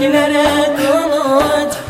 Yüreklere kanaat